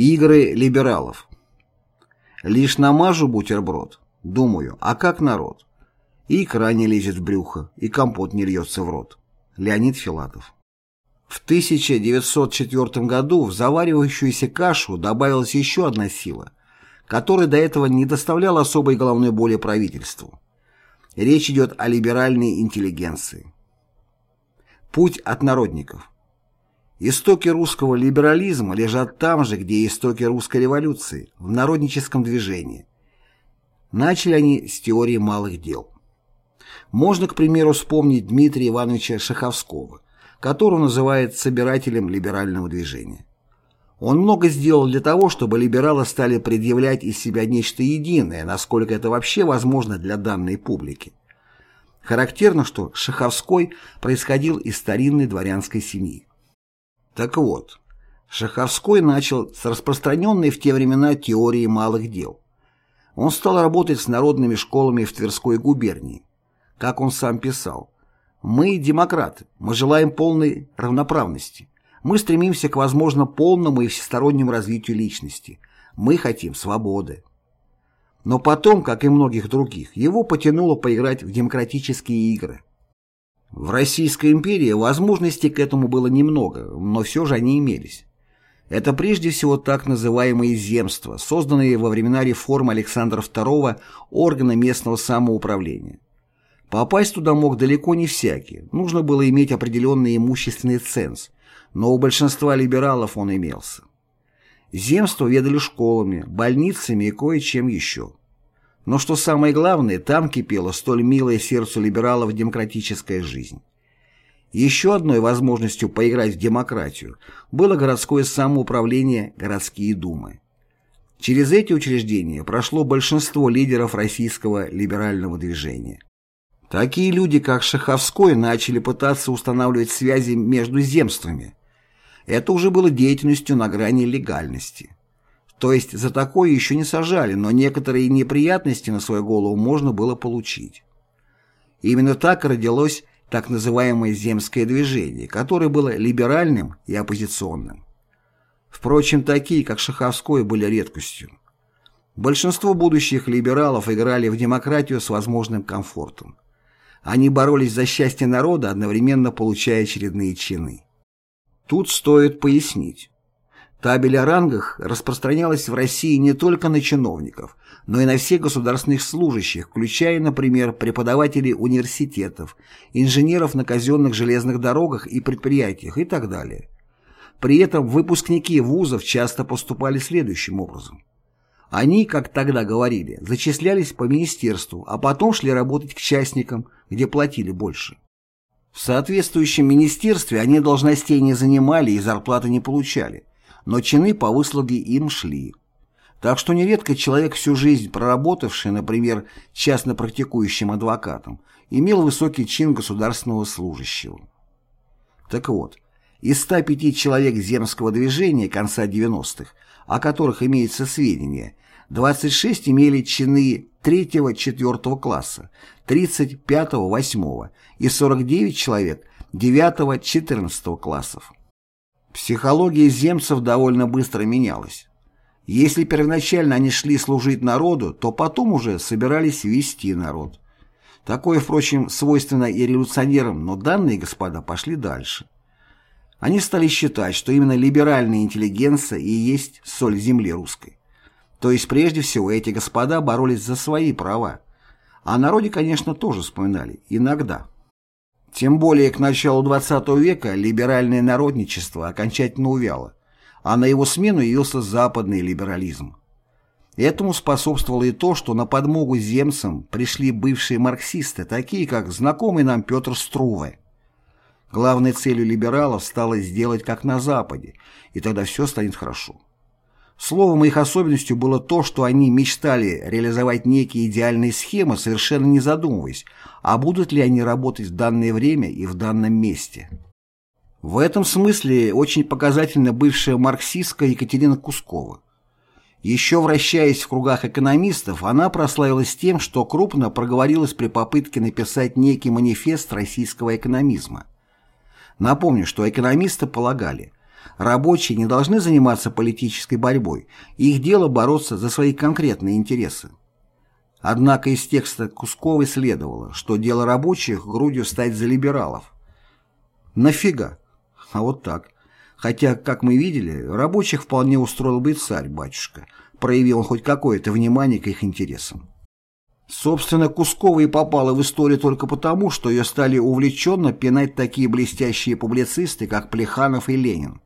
Игры либералов. Лишь намажу бутерброд, думаю, а как народ? И икра не лезет в брюхо, и компот не льется в рот. Леонид Филатов. В 1904 году в заваривающуюся кашу добавилась еще одна сила, которая до этого не доставляла особой головной боли правительству. Речь идет о либеральной интеллигенции. Путь от народников. Истоки русского либерализма лежат там же, где истоки русской революции, в народническом движении. Начали они с теории малых дел. Можно, к примеру, вспомнить Дмитрия Ивановича Шаховского, которого называют собирателем либерального движения. Он много сделал для того, чтобы либералы стали предъявлять из себя нечто единое, насколько это вообще возможно для данной публики. Характерно, что Шаховской происходил из старинной дворянской семьи. Так вот, Шаховской начал с распространенной в те времена теории малых дел. Он стал работать с народными школами в Тверской губернии. Как он сам писал, «Мы демократы, мы желаем полной равноправности, мы стремимся к, возможно, полному и всестороннему развитию личности, мы хотим свободы». Но потом, как и многих других, его потянуло поиграть в демократические игры. В Российской империи возможностей к этому было немного, но все же они имелись. Это прежде всего так называемые земства, созданные во времена реформ Александра II органа местного самоуправления. Попасть туда мог далеко не всякий, нужно было иметь определенный имущественный ценз, но у большинства либералов он имелся. Земства ведали школами, больницами и кое-чем еще. Но что самое главное, там кипела столь милая сердцу либералов демократическая жизнь. Еще одной возможностью поиграть в демократию было городское самоуправление городские думы. Через эти учреждения прошло большинство лидеров российского либерального движения. Такие люди, как Шаховской, начали пытаться устанавливать связи между земствами. Это уже было деятельностью на грани легальности. То есть за такое еще не сажали, но некоторые неприятности на свою голову можно было получить. Именно так родилось так называемое земское движение, которое было либеральным и оппозиционным. Впрочем, такие, как Шаховской, были редкостью. Большинство будущих либералов играли в демократию с возможным комфортом. Они боролись за счастье народа, одновременно получая очередные чины. Тут стоит пояснить. Табель о рангах распространялась в России не только на чиновников, но и на всех государственных служащих, включая, например, преподавателей университетов, инженеров на казенных железных дорогах и предприятиях и так далее. При этом выпускники вузов часто поступали следующим образом. Они, как тогда говорили, зачислялись по министерству, а потом шли работать к частникам, где платили больше. В соответствующем министерстве они должностей не занимали и зарплаты не получали но чины по выслуге им шли. Так что нередко человек, всю жизнь проработавший, например, частно практикующим адвокатом, имел высокий чин государственного служащего. Так вот, из 105 человек земского движения конца 90-х, о которых имеется сведения, 26 имели чины 3-4 класса, 30 5-8 и 49 человек 9-14 классов. Психология земцев довольно быстро менялась. Если первоначально они шли служить народу, то потом уже собирались вести народ. Такое, впрочем, свойственно и революционерам, но данные господа пошли дальше. Они стали считать, что именно либеральная интеллигенция и есть соль земли русской. То есть, прежде всего, эти господа боролись за свои права. О народе, конечно, тоже вспоминали, иногда. Тем более к началу XX века либеральное народничество окончательно увяло, а на его смену явился западный либерализм. Этому способствовало и то, что на подмогу земцам пришли бывшие марксисты, такие как знакомый нам Петр Струве. Главной целью либералов стало сделать как на Западе, и тогда все станет хорошо. Словом, их особенностью было то, что они мечтали реализовать некие идеальные схемы, совершенно не задумываясь, а будут ли они работать в данное время и в данном месте. В этом смысле очень показательна бывшая марксистка Екатерина Кускова. Еще вращаясь в кругах экономистов, она прославилась тем, что крупно проговорилась при попытке написать некий манифест российского экономизма. Напомню, что экономисты полагали – Рабочие не должны заниматься политической борьбой, их дело бороться за свои конкретные интересы. Однако из текста Кусковой следовало, что дело рабочих грудью стать за либералов. Нафига? А вот так. Хотя, как мы видели, рабочих вполне устроил бы царь-батюшка, проявил он хоть какое-то внимание к их интересам. Собственно, Кускова и попала в историю только потому, что ее стали увлеченно пинать такие блестящие публицисты, как Плеханов и Ленин.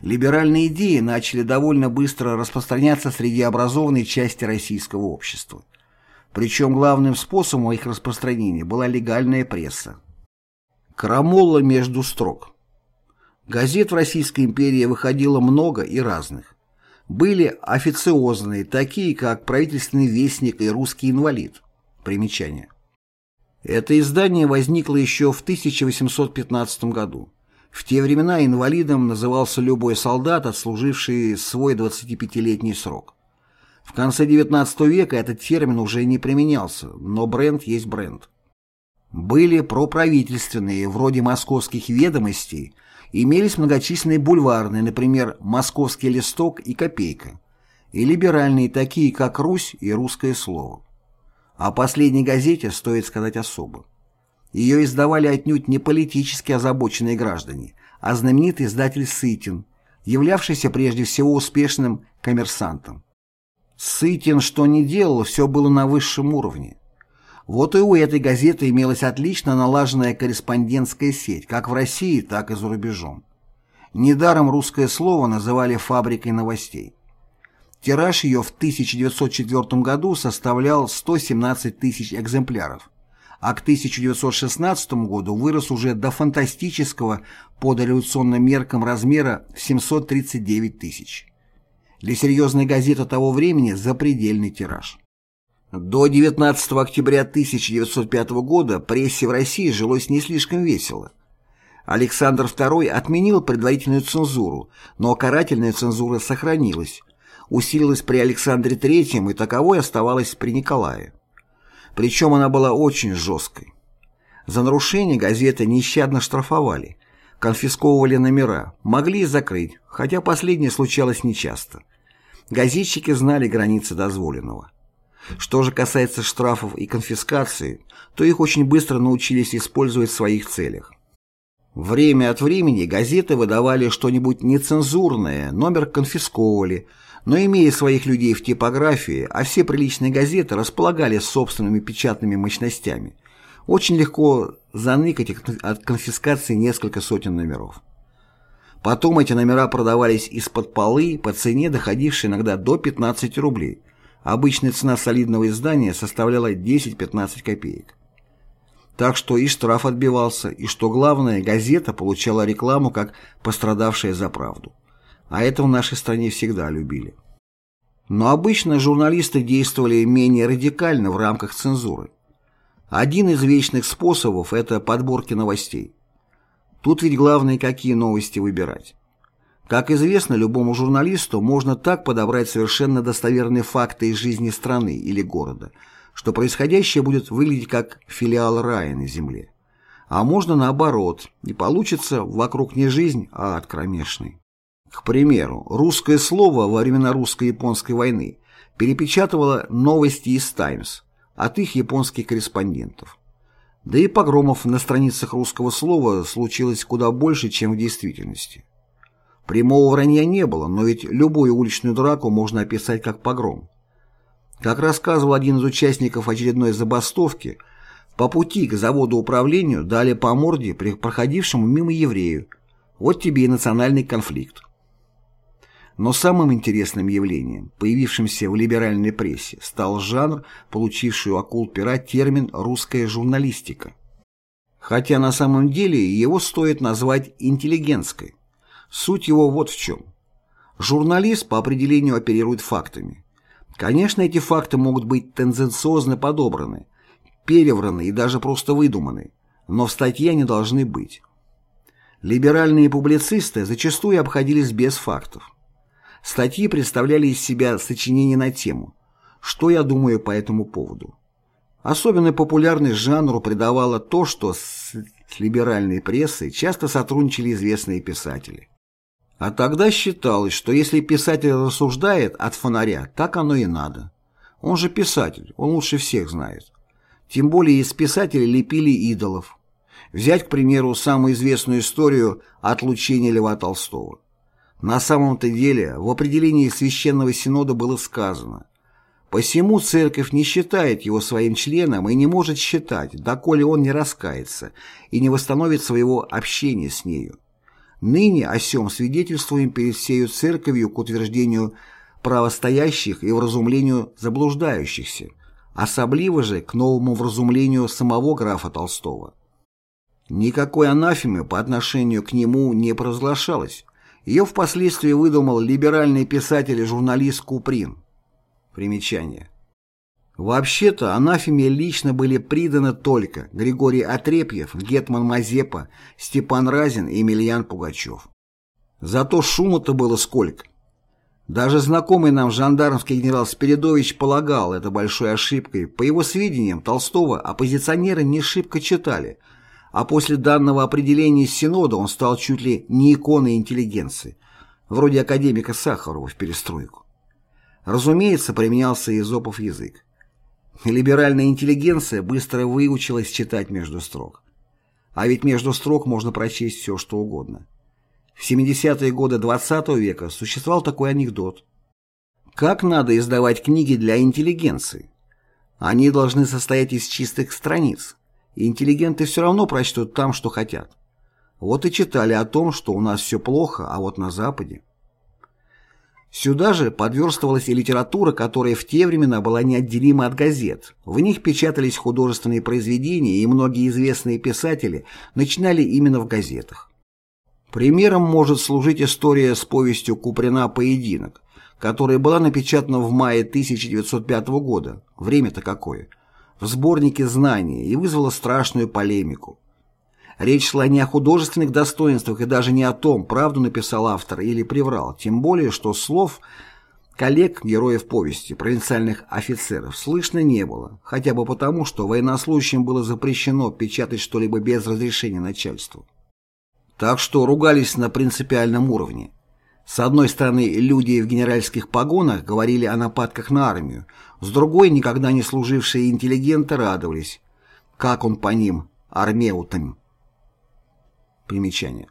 Либеральные идеи начали довольно быстро распространяться среди образованной части российского общества. Причем главным способом их распространения была легальная пресса. Крамола между строк. Газет в Российской империи выходило много и разных. Были официозные, такие как «Правительственный вестник» и «Русский инвалид». Примечание. Это издание возникло еще в 1815 году. В те времена инвалидом назывался любой солдат, отслуживший свой 25-летний срок. В конце XIX века этот термин уже не применялся, но бренд есть бренд. Были проправительственные, вроде московских ведомостей, имелись многочисленные бульварные, например, «Московский листок» и «Копейка», и либеральные, такие как «Русь» и «Русское слово». О последней газете стоит сказать особо. Ее издавали отнюдь не политически озабоченные граждане, а знаменитый издатель Сытин, являвшийся прежде всего успешным коммерсантом. Сытин что ни делал, все было на высшем уровне. Вот и у этой газеты имелась отлично налаженная корреспондентская сеть, как в России, так и за рубежом. Недаром русское слово называли «фабрикой новостей». Тираж ее в 1904 году составлял 117 тысяч экземпляров, а к 1916 году вырос уже до фантастического по дореволюционным меркам размера 739 тысяч. Для серьезной газеты того времени запредельный тираж. До 19 октября 1905 года прессе в России жилось не слишком весело. Александр II отменил предварительную цензуру, но карательная цензура сохранилась, усилилась при Александре III и таковой оставалась при Николае. Причем она была очень жесткой. За нарушение газеты нещадно штрафовали, конфисковывали номера, могли закрыть, хотя последнее случалось нечасто. Газетчики знали границы дозволенного. Что же касается штрафов и конфискации, то их очень быстро научились использовать в своих целях. Время от времени газеты выдавали что-нибудь нецензурное, номер конфисковывали, но имея своих людей в типографии, а все приличные газеты располагали собственными печатными мощностями, очень легко заныкать от конфискации несколько сотен номеров. Потом эти номера продавались из-под полы по цене, доходившей иногда до 15 рублей – Обычная цена солидного издания составляла 10-15 копеек. Так что и штраф отбивался, и, что главное, газета получала рекламу как пострадавшая за правду. А это в нашей стране всегда любили. Но обычно журналисты действовали менее радикально в рамках цензуры. Один из вечных способов – это подборки новостей. Тут ведь главное, какие новости выбирать. Как известно, любому журналисту можно так подобрать совершенно достоверные факты из жизни страны или города, что происходящее будет выглядеть как филиал рая на земле. А можно наоборот, и получится вокруг не жизнь, а ад кромешный. К примеру, русское слово во времена русско-японской войны перепечатывало новости из «Таймс» от их японских корреспондентов. Да и погромов на страницах русского слова случилось куда больше, чем в действительности. Прямого вранья не было, но ведь любую уличную драку можно описать как погром. Как рассказывал один из участников очередной забастовки, по пути к заводу управлению дали по морде проходившему мимо еврею. Вот тебе и национальный конфликт. Но самым интересным явлением, появившимся в либеральной прессе, стал жанр, получивший у акул пера термин «русская журналистика». Хотя на самом деле его стоит назвать интеллигентской. Суть его вот в чем. Журналист по определению оперирует фактами. Конечно, эти факты могут быть тенденциозно подобраны, перевраны и даже просто выдуманы, но в статье они должны быть. Либеральные публицисты зачастую обходились без фактов. Статьи представляли из себя сочинения на тему «Что я думаю по этому поводу?». Особенной популярность жанру придавало то, что с либеральной прессой часто сотрудничали известные писатели. А тогда считалось, что если писатель рассуждает от фонаря, так оно и надо. Он же писатель, он лучше всех знает. Тем более из писателей лепили идолов. Взять, к примеру, самую известную историю отлучения Льва Толстого. На самом-то деле в определении Священного Синода было сказано «Посему церковь не считает его своим членом и не может считать, доколе он не раскается и не восстановит своего общения с нею. Ныне о сем свидетельствуем перед всею церковью к утверждению правостоящих и вразумлению заблуждающихся, особливо же к новому вразумлению самого графа Толстого». Никакой анафемы по отношению к нему не провозглашалось, ее впоследствии выдумал либеральный писатель и журналист Куприн. Примечание. Вообще-то анафеме лично были приданы только Григорий Отрепьев, Гетман Мазепа, Степан Разин и Емельян Пугачев. Зато шума-то было сколько. Даже знакомый нам жандармский генерал Спиридович полагал это большой ошибкой. По его сведениям, Толстого оппозиционеры не шибко читали – а после данного определения Синода он стал чуть ли не иконой интеллигенции, вроде академика Сахарова в перестройку. Разумеется, применялся изопов язык. Либеральная интеллигенция быстро выучилась читать между строк. А ведь между строк можно прочесть все, что угодно. В 70-е годы XX -го века существовал такой анекдот. Как надо издавать книги для интеллигенции? Они должны состоять из чистых страниц, и интеллигенты все равно прочтут там, что хотят. Вот и читали о том, что у нас все плохо, а вот на Западе. Сюда же подверстывалась и литература, которая в те времена была неотделима от газет. В них печатались художественные произведения, и многие известные писатели начинали именно в газетах. Примером может служить история с повестью Куприна «Поединок», которая была напечатана в мае 1905 года. Время-то какое – в сборнике знаний и вызвала страшную полемику. Речь шла не о художественных достоинствах и даже не о том, правду написал автор или приврал, тем более, что слов коллег героев повести, провинциальных офицеров, слышно не было, хотя бы потому, что военнослужащим было запрещено печатать что-либо без разрешения начальства. Так что ругались на принципиальном уровне. С одной стороны, люди в генеральских погонах говорили о нападках на армию, с другой, никогда не служившие интеллигенты радовались, как он по ним, армеутам. Примечание.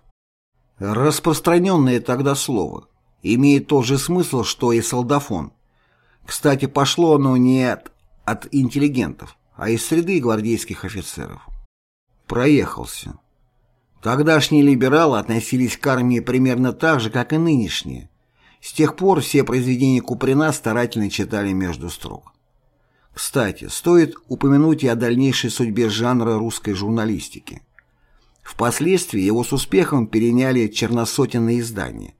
Распространенное тогда слово имеет тот же смысл, что и солдафон. Кстати, пошло оно не от, от интеллигентов, а из среды гвардейских офицеров. Проехался. Тогдашние либералы относились к армии примерно так же, как и нынешние. С тех пор все произведения Куприна старательно читали между строк. Кстати, стоит упомянуть и о дальнейшей судьбе жанра русской журналистики. Впоследствии его с успехом переняли черносотенные издания.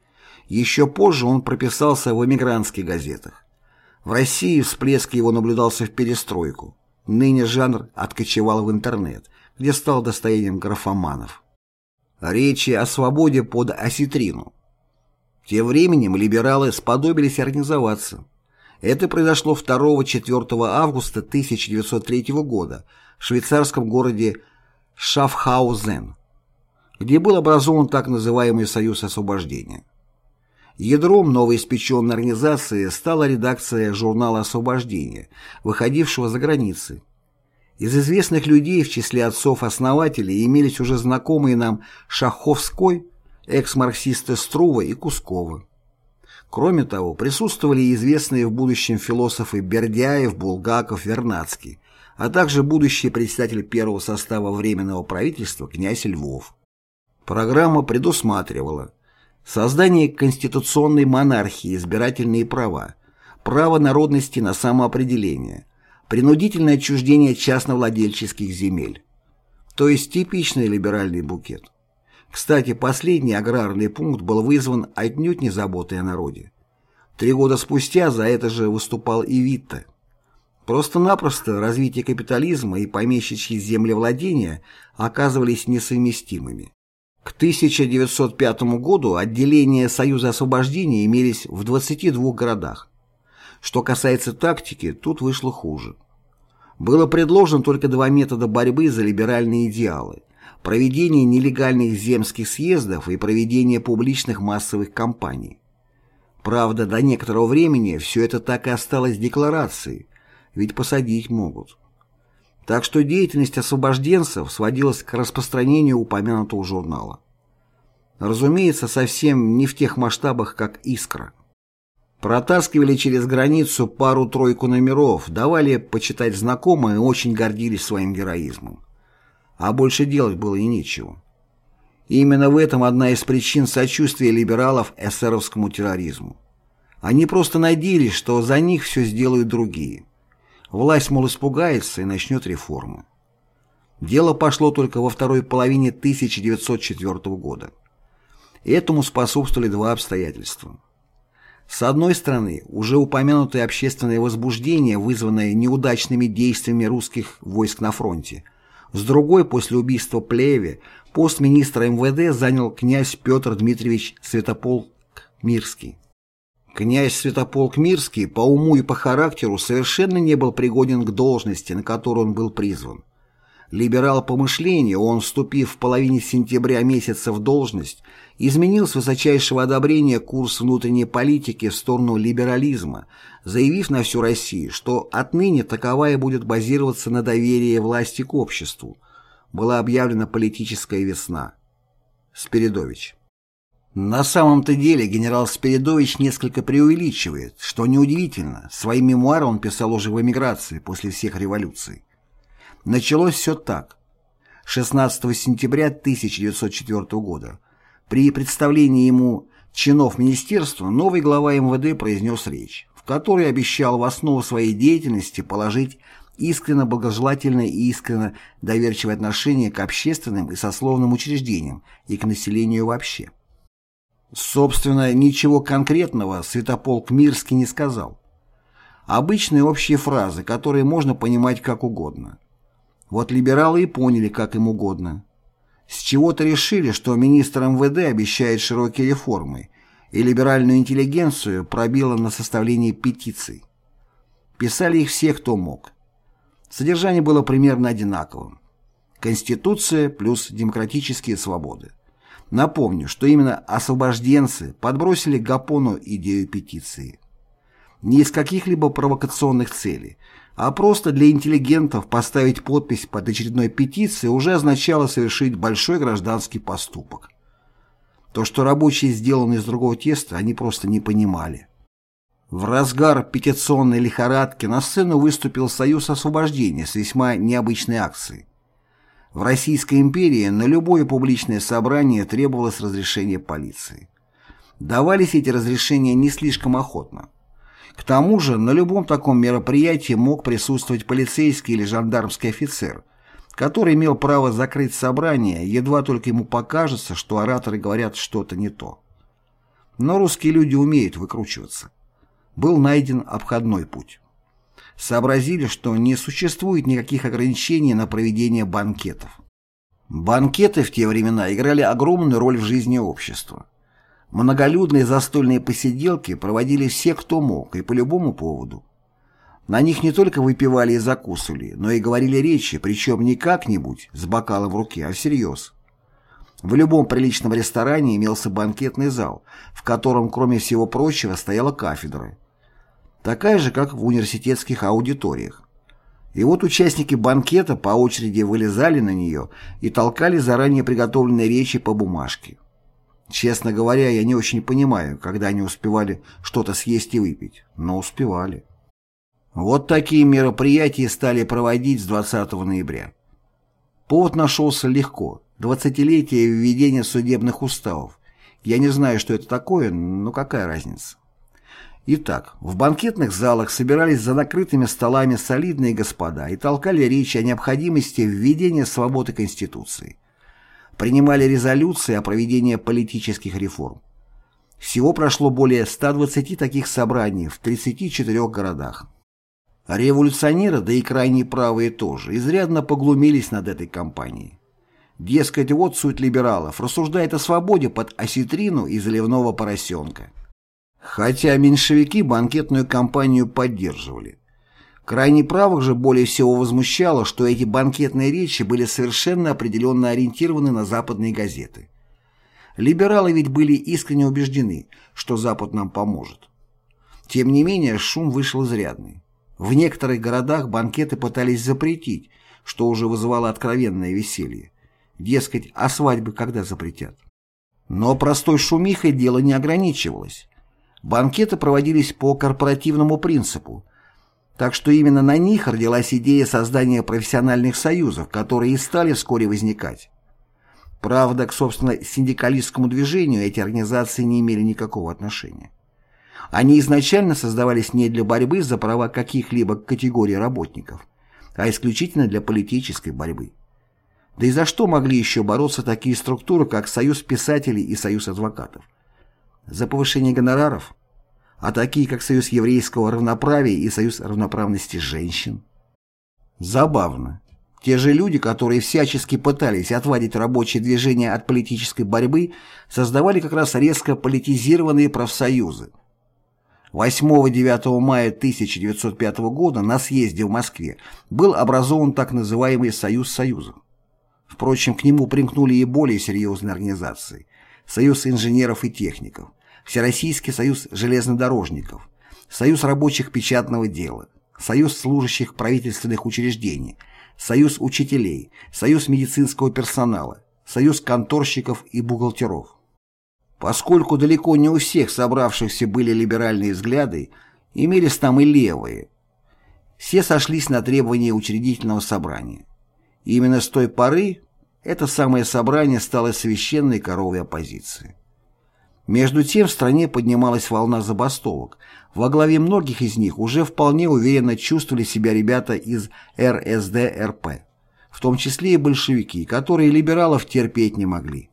Еще позже он прописался в эмигрантских газетах. В России всплеск его наблюдался в перестройку. Ныне жанр откочевал в интернет, где стал достоянием графоманов речи о свободе под осетрину. Тем временем либералы сподобились организоваться. Это произошло 2-4 августа 1903 года в швейцарском городе Шафхаузен, где был образован так называемый Союз освобождения. Ядром новоиспеченной организации стала редакция журнала «Освобождение», выходившего за границы. Из известных людей в числе отцов-основателей имелись уже знакомые нам Шаховской, экс-марксисты Струва и Кускова. Кроме того, присутствовали известные в будущем философы Бердяев, Булгаков, Вернадский, а также будущий председатель первого состава Временного правительства князь Львов. Программа предусматривала создание конституционной монархии, избирательные права, право народности на самоопределение – принудительное отчуждение частновладельческих земель. То есть типичный либеральный букет. Кстати, последний аграрный пункт был вызван отнюдь не заботой о народе. Три года спустя за это же выступал и Витте. Просто-напросто развитие капитализма и помещичьи землевладения оказывались несовместимыми. К 1905 году отделения Союза освобождения имелись в 22 городах. Что касается тактики, тут вышло хуже. Было предложено только два метода борьбы за либеральные идеалы. проведение нелегальных земских съездов и проведение публичных массовых кампаний. Правда, до некоторого времени все это так и осталось декларацией, ведь посадить могут. Так что деятельность освобожденцев сводилась к распространению упомянутого журнала. Разумеется, совсем не в тех масштабах, как «Искра». Протаскивали через границу пару-тройку номеров, давали почитать знакомые и очень гордились своим героизмом. А больше делать было и нечего. И именно в этом одна из причин сочувствия либералов эсеровскому терроризму. Они просто надеялись, что за них все сделают другие. Власть, мол, испугается и начнет реформы. Дело пошло только во второй половине 1904 года. Этому способствовали два обстоятельства. С одной стороны, уже упомянутое общественное возбуждение, вызванное неудачными действиями русских войск на фронте. С другой, после убийства Плеве, пост министра МВД занял князь Петр Дмитриевич Святополк-Мирский. Князь Святополк-Мирский по уму и по характеру совершенно не был пригоден к должности, на которую он был призван. Либерал по мышлению, он, вступив в половине сентября месяца в должность, изменил с высочайшего одобрения курс внутренней политики в сторону либерализма, заявив на всю Россию, что отныне таковая будет базироваться на доверии власти к обществу. Была объявлена политическая весна. Спиридович. На самом-то деле генерал Спиридович несколько преувеличивает, что неудивительно, свои мемуары он писал уже в эмиграции после всех революций. Началось все так. 16 сентября 1904 года при представлении ему чинов министерства новый глава МВД произнес речь, в которой обещал в основу своей деятельности положить искренно благожелательное и искренно доверчивое отношение к общественным и сословным учреждениям и к населению вообще. Собственно, ничего конкретного Святополк Мирский не сказал. Обычные общие фразы, которые можно понимать как угодно. Вот либералы и поняли, как им угодно. С чего-то решили, что министр МВД обещает широкие реформы, и либеральную интеллигенцию пробило на составление петиций. Писали их все, кто мог. Содержание было примерно одинаковым. Конституция плюс демократические свободы. Напомню, что именно освобожденцы подбросили Гапону идею петиции. Не из каких-либо провокационных целей, а просто для интеллигентов поставить подпись под очередной петицией уже означало совершить большой гражданский поступок. То, что рабочие сделаны из другого теста, они просто не понимали. В разгар петиционной лихорадки на сцену выступил Союз освобождения с весьма необычной акцией. В Российской империи на любое публичное собрание требовалось разрешение полиции. Давались эти разрешения не слишком охотно. К тому же на любом таком мероприятии мог присутствовать полицейский или жандармский офицер, который имел право закрыть собрание, едва только ему покажется, что ораторы говорят что-то не то. Но русские люди умеют выкручиваться. Был найден обходной путь. Сообразили, что не существует никаких ограничений на проведение банкетов. Банкеты в те времена играли огромную роль в жизни общества. Многолюдные застольные посиделки проводили все, кто мог, и по любому поводу. На них не только выпивали и закусывали, но и говорили речи, причем не как-нибудь, с бокалом в руке, а всерьез. В любом приличном ресторане имелся банкетный зал, в котором, кроме всего прочего, стояла кафедра. Такая же, как в университетских аудиториях. И вот участники банкета по очереди вылезали на нее и толкали заранее приготовленные речи по бумажке. Честно говоря, я не очень понимаю, когда они успевали что-то съесть и выпить, но успевали. Вот такие мероприятия стали проводить с 20 ноября. Повод нашелся легко. Двадцатилетие введения судебных уставов. Я не знаю, что это такое, но какая разница. Итак, в банкетных залах собирались за накрытыми столами солидные господа и толкали речи о необходимости введения свободы Конституции принимали резолюции о проведении политических реформ. Всего прошло более 120 таких собраний в 34 городах. Революционеры, да и крайне правые тоже, изрядно поглумились над этой кампанией. Дескать, вот суть либералов, рассуждает о свободе под осетрину и заливного поросенка. Хотя меньшевики банкетную кампанию поддерживали. Крайне правых же более всего возмущало, что эти банкетные речи были совершенно определенно ориентированы на западные газеты. Либералы ведь были искренне убеждены, что Запад нам поможет. Тем не менее, шум вышел изрядный. В некоторых городах банкеты пытались запретить, что уже вызывало откровенное веселье. Дескать, а свадьбы когда запретят? Но простой шумихой дело не ограничивалось. Банкеты проводились по корпоративному принципу, так что именно на них родилась идея создания профессиональных союзов, которые и стали вскоре возникать. Правда, к, собственно, синдикалистскому движению эти организации не имели никакого отношения. Они изначально создавались не для борьбы за права каких-либо категорий работников, а исключительно для политической борьбы. Да и за что могли еще бороться такие структуры, как Союз писателей и Союз адвокатов? За повышение гонораров? А такие, как Союз еврейского равноправия и Союз равноправности женщин? Забавно. Те же люди, которые всячески пытались отводить рабочее движение от политической борьбы, создавали как раз резко политизированные профсоюзы. 8-9 мая 1905 года на съезде в Москве был образован так называемый Союз Союзов. Впрочем, к нему примкнули и более серьезные организации – Союз инженеров и техников, Всероссийский союз железнодорожников, Союз рабочих печатного дела, Союз служащих правительственных учреждений, Союз учителей, Союз медицинского персонала, Союз конторщиков и бухгалтеров. Поскольку далеко не у всех собравшихся были либеральные взгляды, имелись там и левые. Все сошлись на требования учредительного собрания. И именно с той поры это самое собрание стало священной коровой оппозиции. Между тем в стране поднималась волна забастовок. Во главе многих из них уже вполне уверенно чувствовали себя ребята из РСДРП, в том числе и большевики, которые либералов терпеть не могли.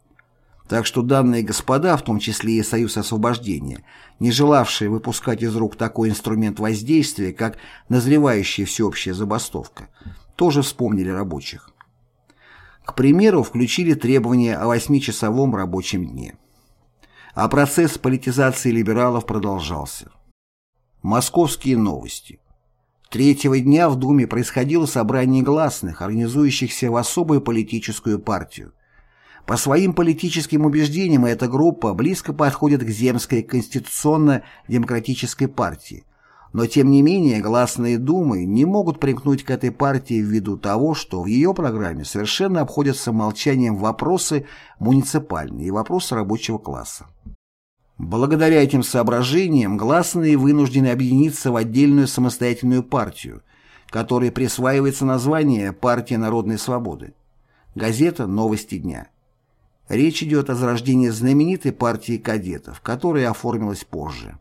Так что данные господа, в том числе и Союз освобождения, не желавшие выпускать из рук такой инструмент воздействия, как назревающая всеобщая забастовка, тоже вспомнили рабочих. К примеру, включили требования о восьмичасовом рабочем дне. А процесс политизации либералов продолжался. Московские новости. Третьего дня в Думе происходило собрание гласных, организующихся в особую политическую партию. По своим политическим убеждениям эта группа близко подходит к Земской конституционно-демократической партии, но тем не менее гласные думы не могут примкнуть к этой партии ввиду того, что в ее программе совершенно обходятся молчанием вопросы муниципальные и вопросы рабочего класса. Благодаря этим соображениям гласные вынуждены объединиться в отдельную самостоятельную партию, которой присваивается название «Партия народной свободы». Газета «Новости дня». Речь идет о зарождении знаменитой партии кадетов, которая оформилась позже.